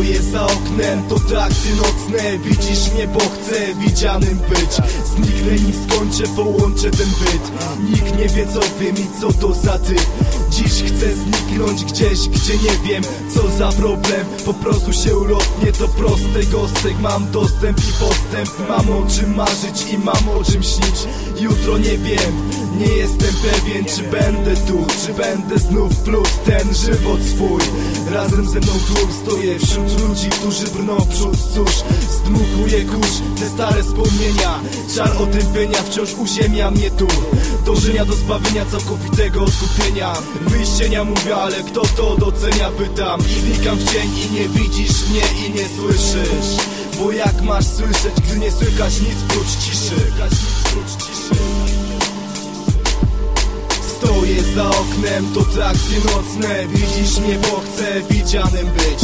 oknem To trakty nocne. Widzisz mnie, bo chcę widzianym być. Zniknę nim skończę, połączę ten byt. Nikt nie wie co wiem i co to za ty. Dziś chcę zniknąć gdzieś, gdzie nie wiem Co za problem, po prostu się ulotnie To proste gostek, mam dostęp i postęp. Mam o czym marzyć i mam o czym śnić. Jutro nie wiem, nie jestem pewien Czy będę tu, czy będę znów plus ten żywot swój. Razem ze mną tłum stoję wśród ludzi, którzy brną przód Cóż, zdmuchuje kurz te stare wspomnienia. Czar otępienia wciąż uziemia mnie tu. Dążenia do zbawienia całkowitego odkupienia. Wyjścienia mówię, ale kto to docenia pytam. Znikam w cień i nie widzisz mnie i nie słyszysz. Bo jak masz słyszeć, gdy nie słychać nic prócz ciszy? Stoję za oknem, to trakcje nocne. Widzisz mnie, bo chcę widzianym być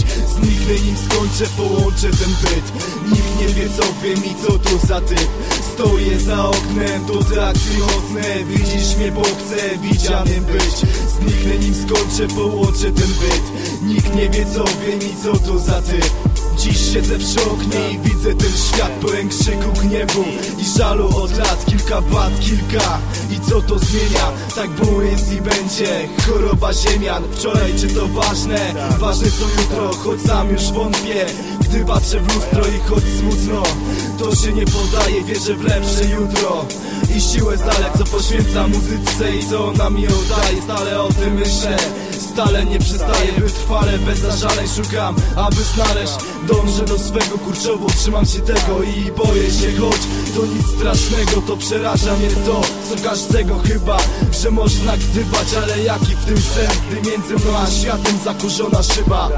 skończę, połączę ten byt. Nikt nie wie co wiem i co to za typ. Stoję za oknem, to trakcje nocne Widzisz mnie, bo chcę widzianym być. Zniknę nim skończę, połączę ten byt. Nikt nie wie co wiem i co to za typ Dziś siedzę przy oknie i widzę ten świat pełen krzyku gniewu I żalu od lat, kilka wad, kilka. I co to zmienia? Tak było jest i będzie. Choroba ziemian, wczoraj czy to ważne? Ważne co jutro, choć sam już wątpię. Gdy patrzę w lustro i choć smutno To się nie podaje, wierzę w lepsze jutro. I siłę zalek, co poświęca muzyce I co ona mi oddaje, stale o tym myślę Stale nie przestaję, wytrwale, bez zażaleń szukam Aby znaleźć, dążę do swego Kurczowo trzymam się tego i boję się Choć to nic strasznego, to przeraża mnie to Co każdego chyba, że można gdybać Ale jaki w tym sens, gdy między mną a światem zakurzona szyba.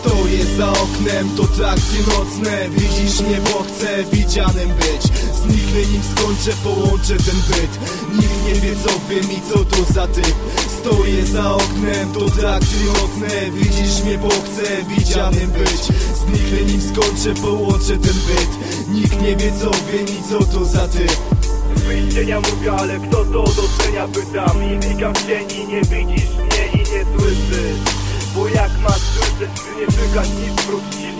Stoję za oknem, to trakcje nocne Widzisz mnie, bo chcę widzianym być. Zniknę skończę, połączę ten byt. Nikt nie wie co wiem i co to za typ. Stoję za oknem, to tak triumfne Widzisz mnie, bo chcę widzianym być. Zniknę nim skończę, połączę ten byt. Nikt nie wie co wiem i co to za typ. Wyjdzienia mówię, ale kto to docenia pytam I wnikam w i nie widzisz mnie i nie słyszysz. Bo jak masz słyszeć, gdy nie słychać nic prócz